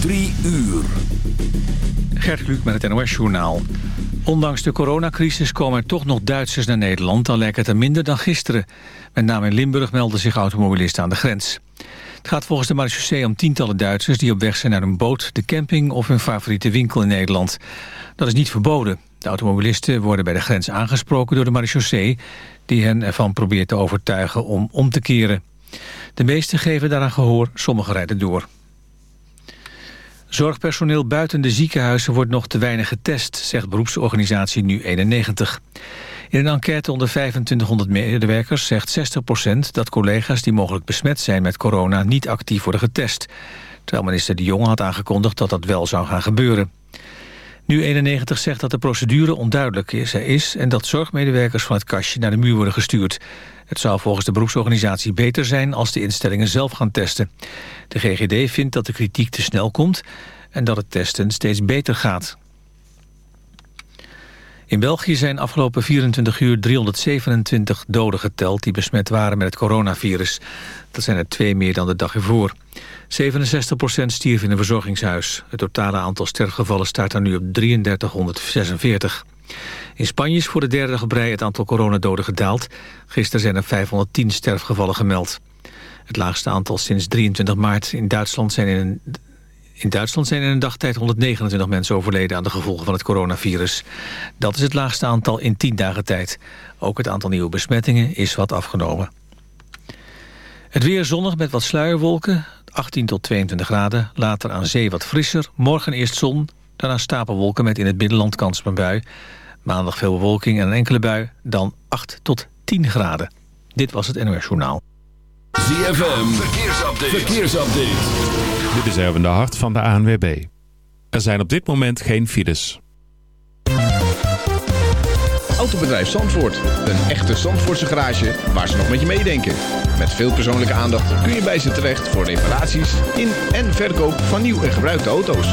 Drie uur. Gert met het NOS-journaal. Ondanks de coronacrisis komen er toch nog Duitsers naar Nederland... dan lijkt het er minder dan gisteren. Met name in Limburg melden zich automobilisten aan de grens. Het gaat volgens de marechaussee om tientallen Duitsers... die op weg zijn naar hun boot, de camping of hun favoriete winkel in Nederland. Dat is niet verboden. De automobilisten worden bij de grens aangesproken door de marechaussee... die hen ervan probeert te overtuigen om om te keren. De meesten geven daaraan gehoor, sommigen rijden door. Zorgpersoneel buiten de ziekenhuizen wordt nog te weinig getest, zegt beroepsorganisatie Nu91. In een enquête onder 2500 medewerkers zegt 60% dat collega's die mogelijk besmet zijn met corona niet actief worden getest. Terwijl minister De Jong had aangekondigd dat dat wel zou gaan gebeuren. Nu91 zegt dat de procedure onduidelijk is, is en dat zorgmedewerkers van het kastje naar de muur worden gestuurd. Het zou volgens de beroepsorganisatie beter zijn als de instellingen zelf gaan testen. De GGD vindt dat de kritiek te snel komt en dat het testen steeds beter gaat. In België zijn afgelopen 24 uur 327 doden geteld... die besmet waren met het coronavirus. Dat zijn er twee meer dan de dag ervoor. 67% stierf in een verzorgingshuis. Het totale aantal sterfgevallen staat er nu op 3346. In Spanje is voor de derde dag het aantal coronadoden gedaald. Gisteren zijn er 510 sterfgevallen gemeld. Het laagste aantal sinds 23 maart. In Duitsland zijn in een, in Duitsland zijn in een dagtijd 129 mensen overleden aan de gevolgen van het coronavirus. Dat is het laagste aantal in 10 dagen tijd. Ook het aantal nieuwe besmettingen is wat afgenomen. Het weer zonnig met wat sluierwolken, 18 tot 22 graden. Later aan zee wat frisser. Morgen eerst zon, daarna stapelwolken met in het binnenland kans op een bui. Maandag veel bewolking en een enkele bui, dan 8 tot 10 graden. Dit was het NOS Journaal. ZFM, verkeersupdate. verkeersupdate. Dit is Erwin de Hart van de ANWB. Er zijn op dit moment geen files. Autobedrijf Zandvoort. Een echte Zandvoortse garage waar ze nog met je meedenken. Met veel persoonlijke aandacht kun je bij ze terecht voor reparaties in en verkoop van nieuw en gebruikte auto's.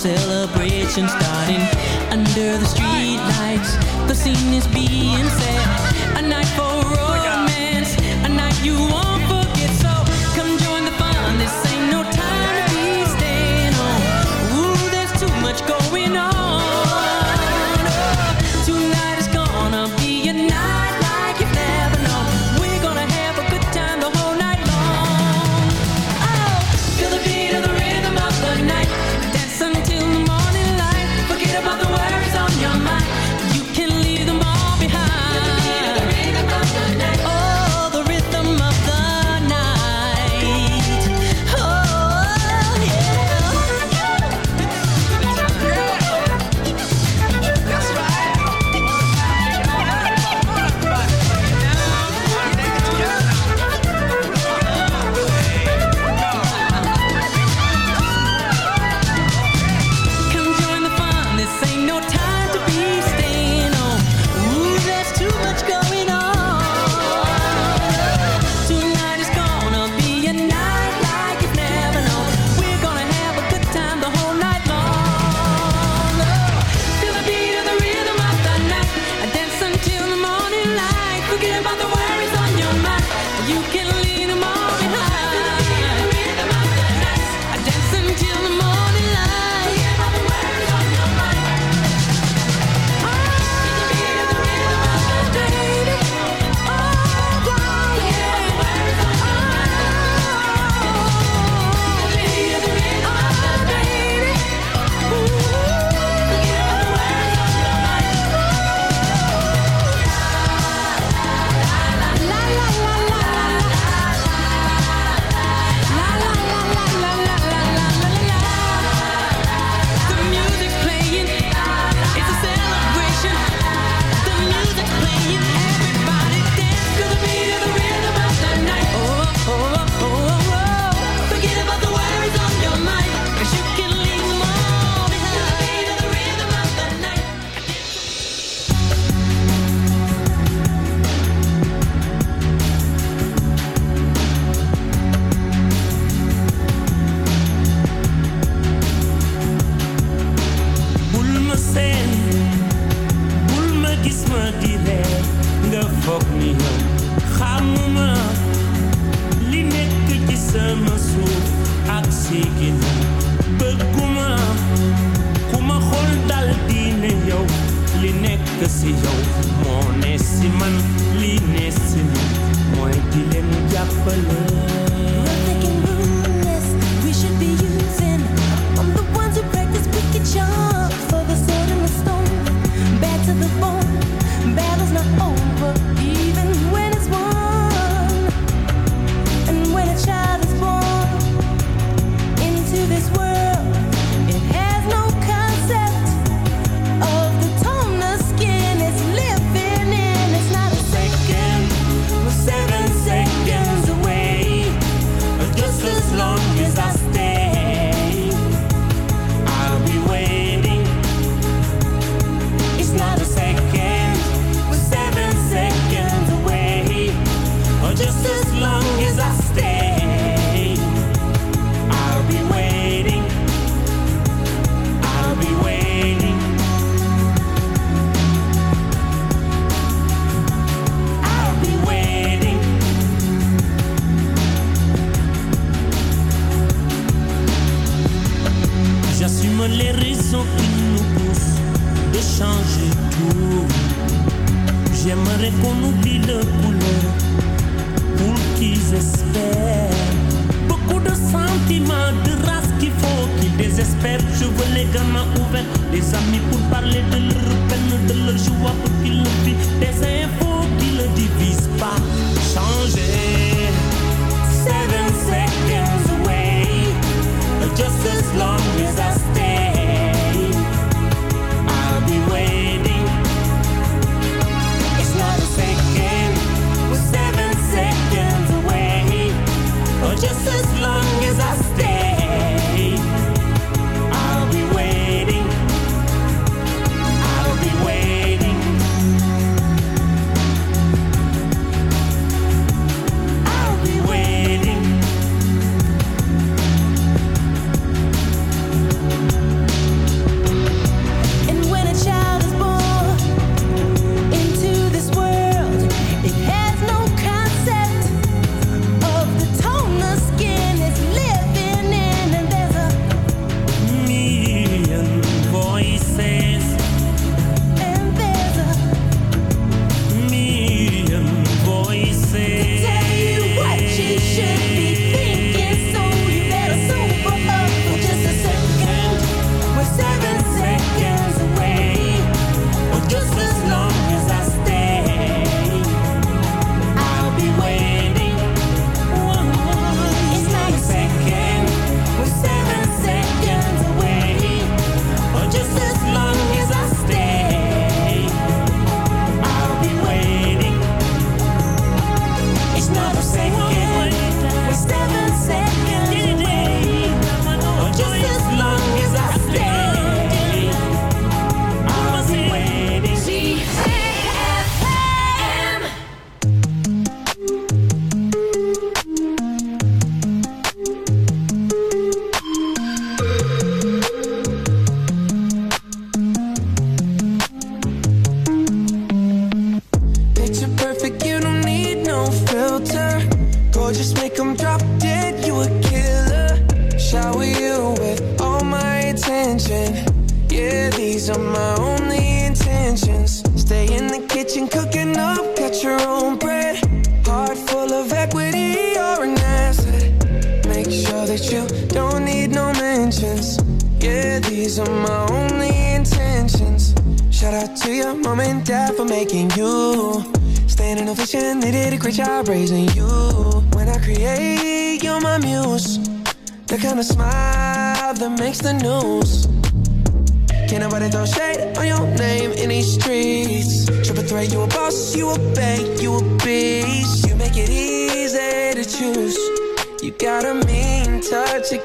celebration starting under the streetlights. The scene is being set.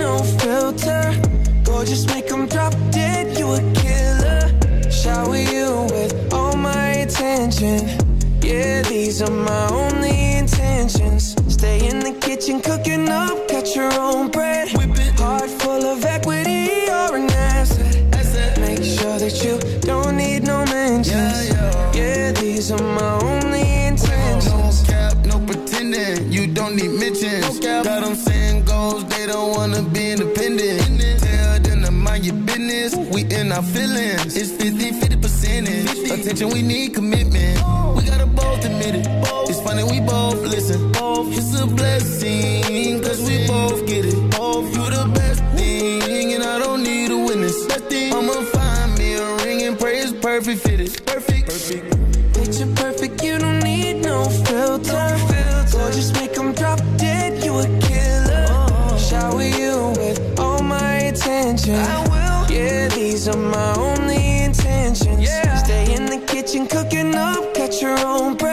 no filter. Gorgeous just make them drop dead, you a killer. Shower you with all my attention. Yeah, these are my only intentions. Stay in the kitchen cooking up, cut your own bread. Heart full of equity, you're an asset. Make sure that you don't need no mentions. Yeah, these are my only intentions. No cap, no pretending, you don't need mentions wanna be independent. Tell them to mind your business. We in our feelings. It's 50 50 percentage. Attention, we need commitment. We gotta both admit it. It's funny, we both listen. It's a blessing, cause we both get it. kitchen cooking up, Catch your own breath.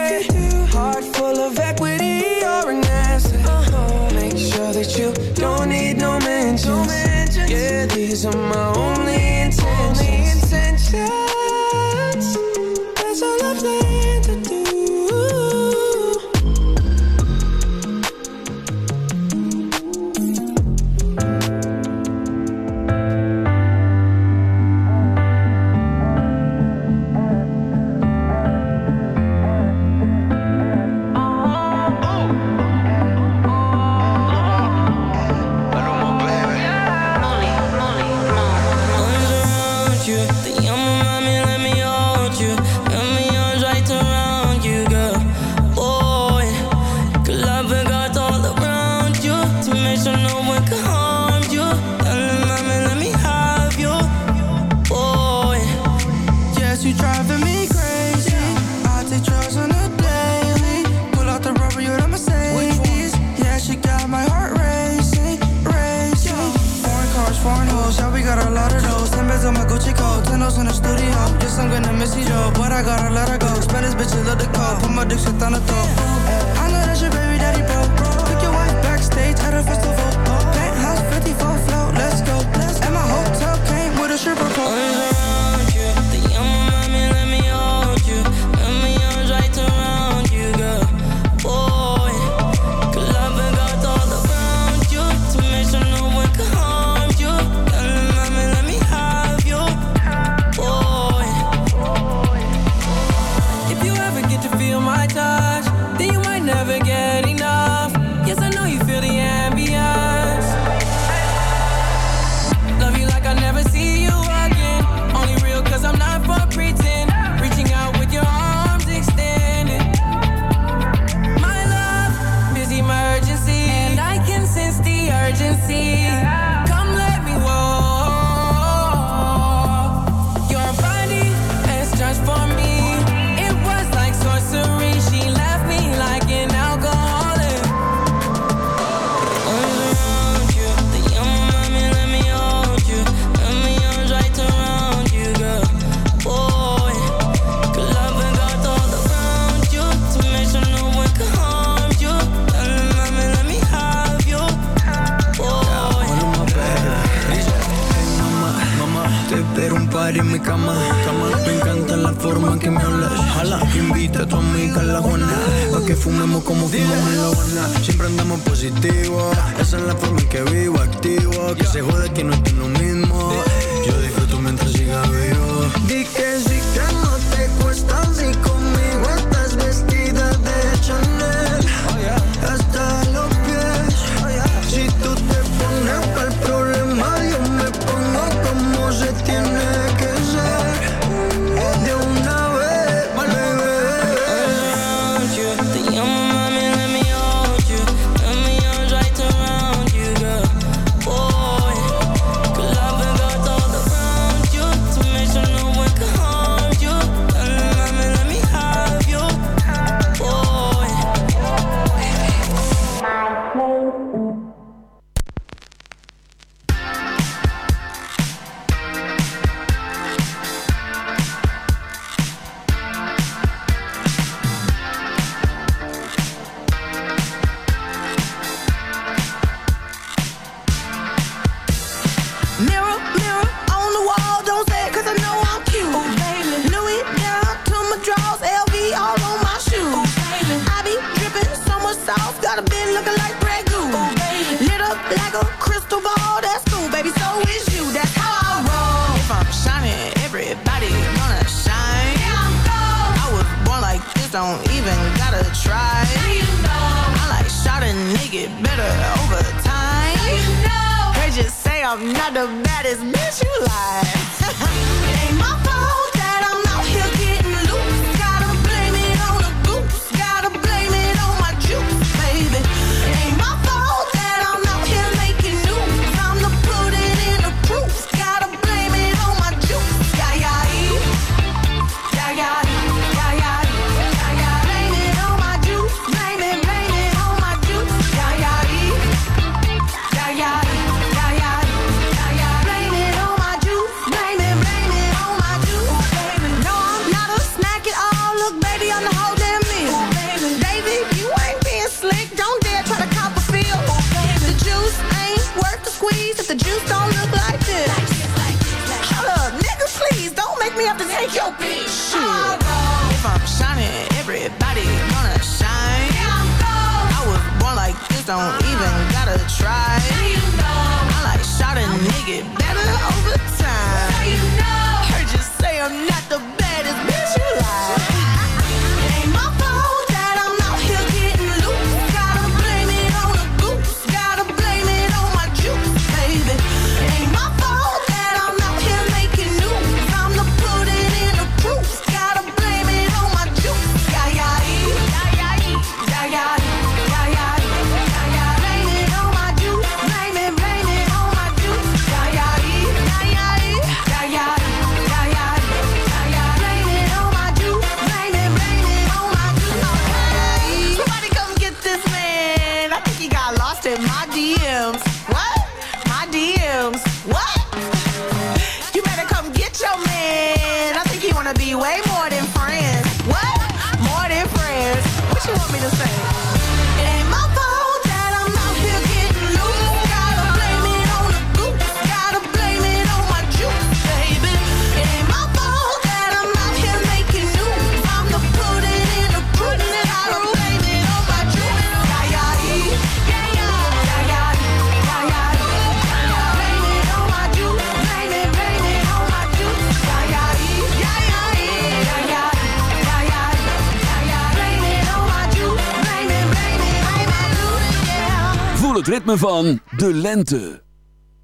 ritme van De Lente.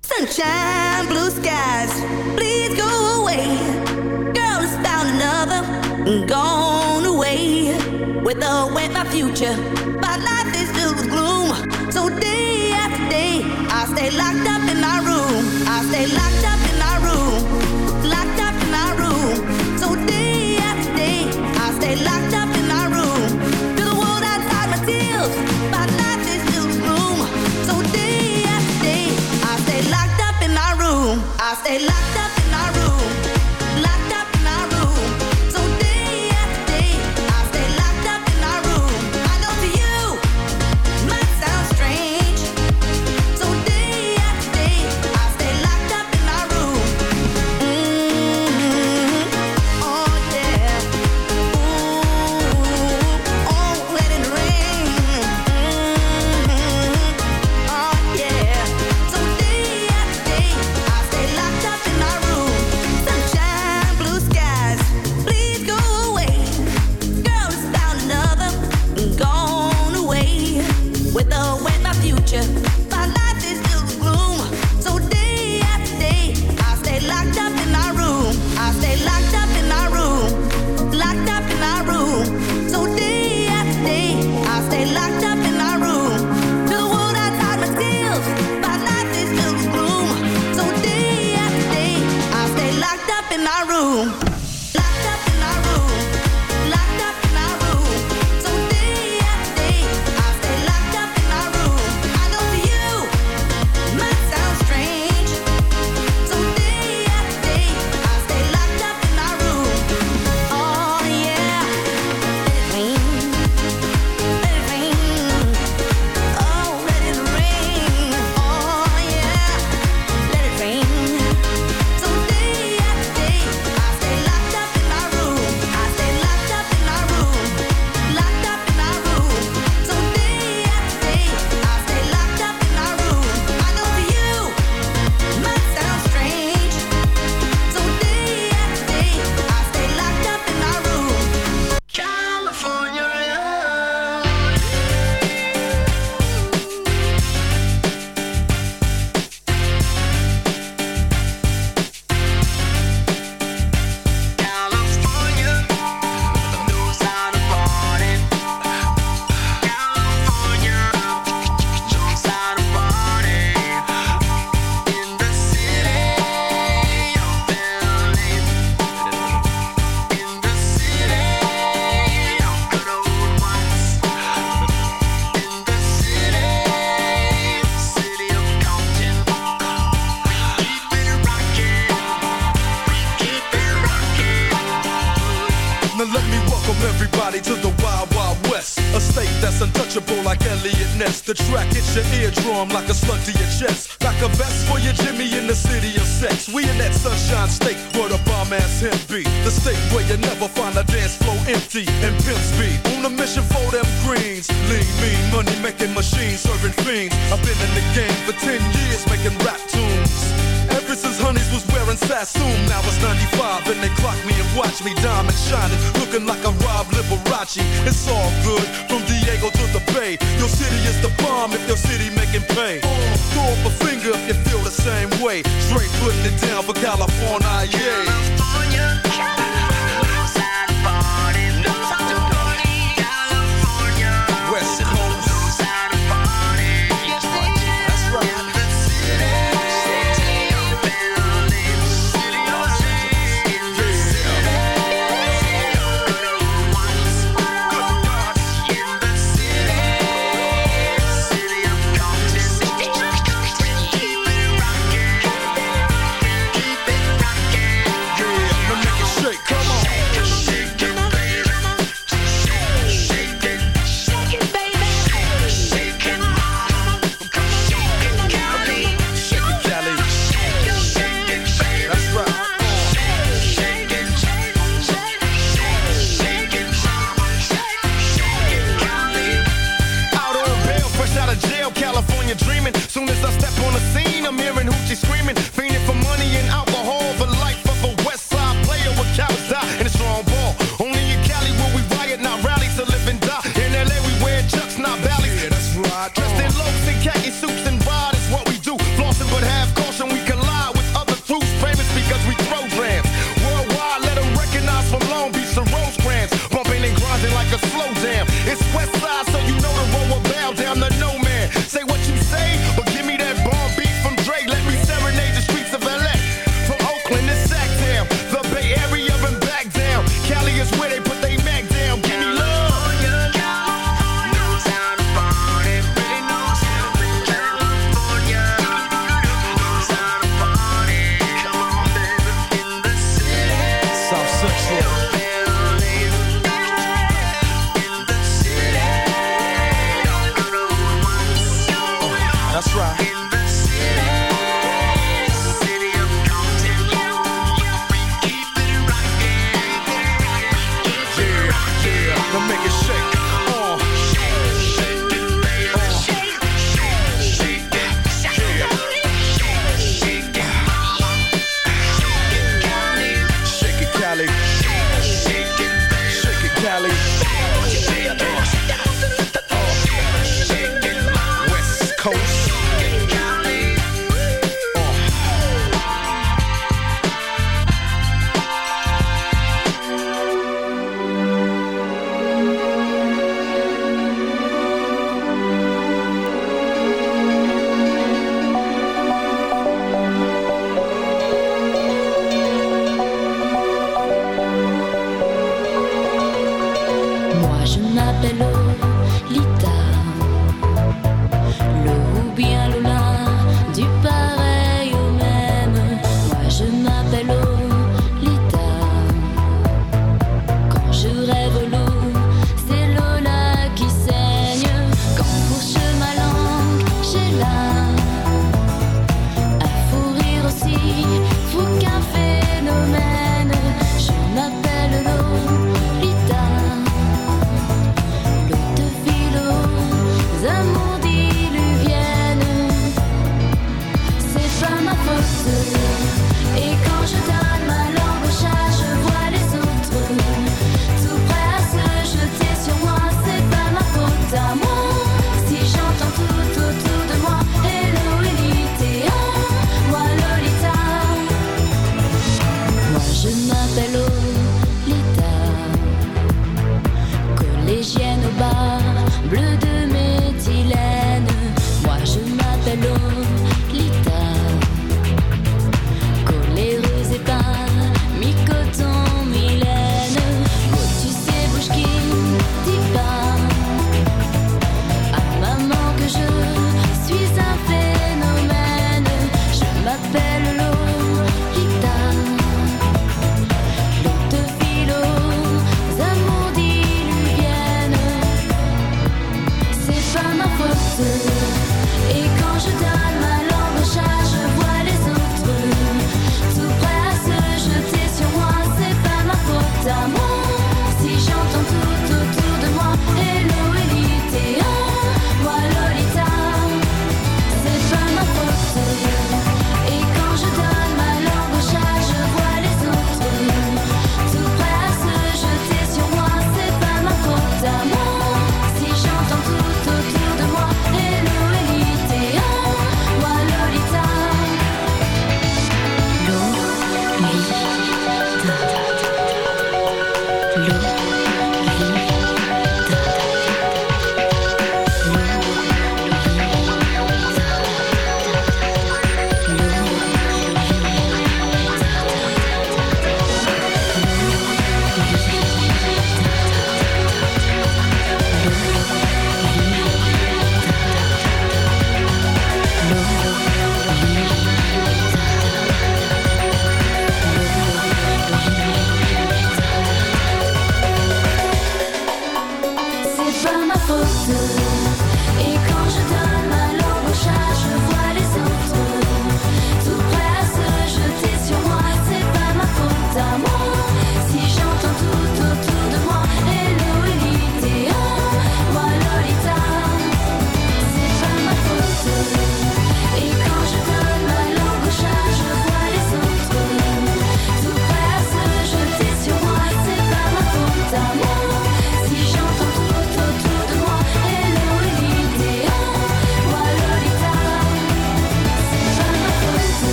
Sunshine, blue skies, please go away. Girl has found another, gone away. With the way my future, my life is filled with gloom. So day after day, I stay locked up in my room. I stay locked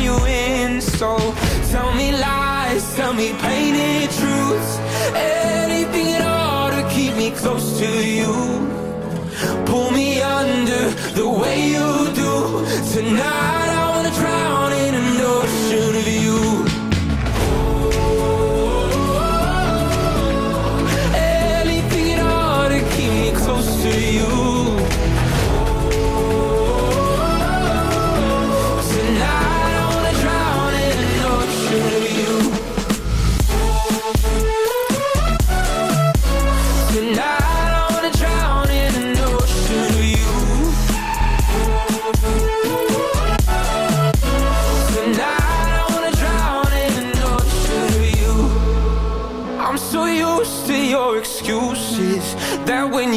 you in. So tell me lies, tell me painted truths. Anything at all to keep me close to you. Pull me under the way you do. Tonight I wanna drown in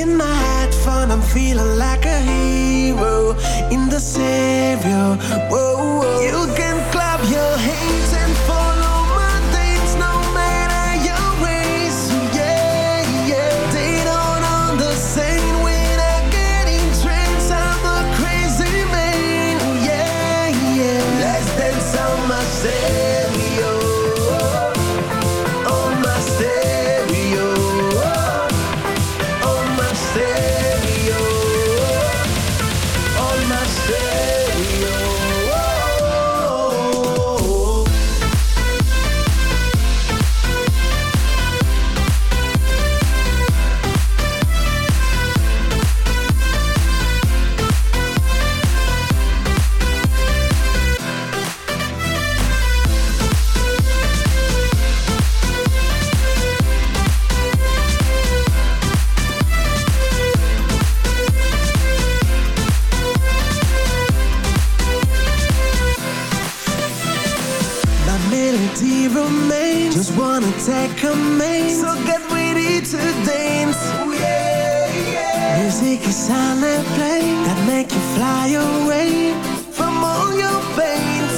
in my headphone, I'm feeling like a silent play that make you fly away from all your pains.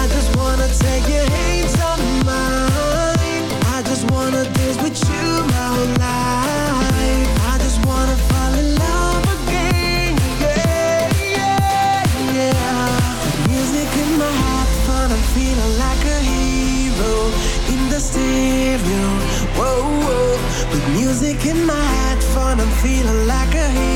I just wanna take your hands on mine. I just wanna dance with you my whole life. I just wanna fall in love again. Yeah, yeah, yeah. Music in my heart, fun. I'm feeling like a hero in the stereo. Whoa, whoa. With music in my head, fun. I'm feeling like a hero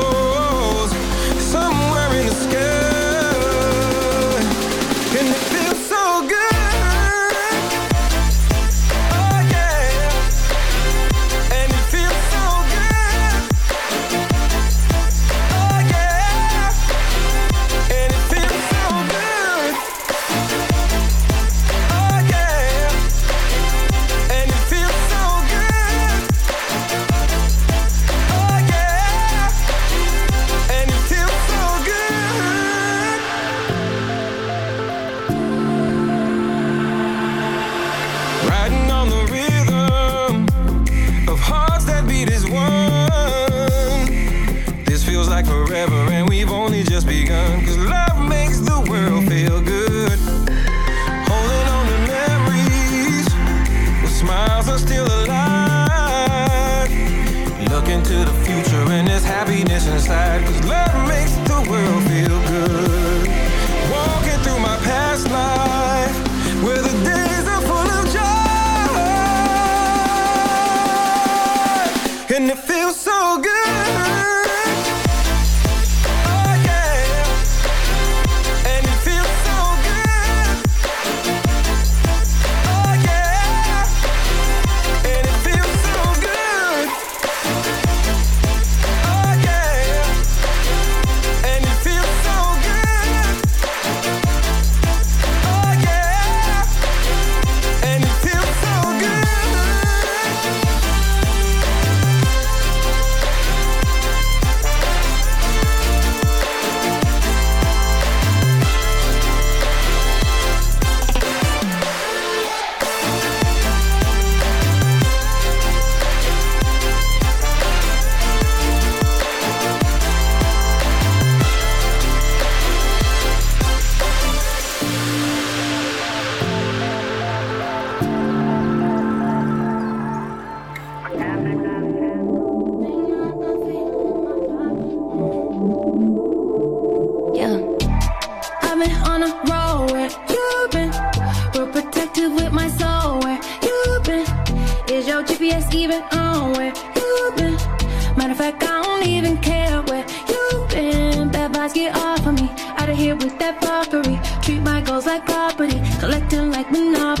goes like property, collecting like monopoly.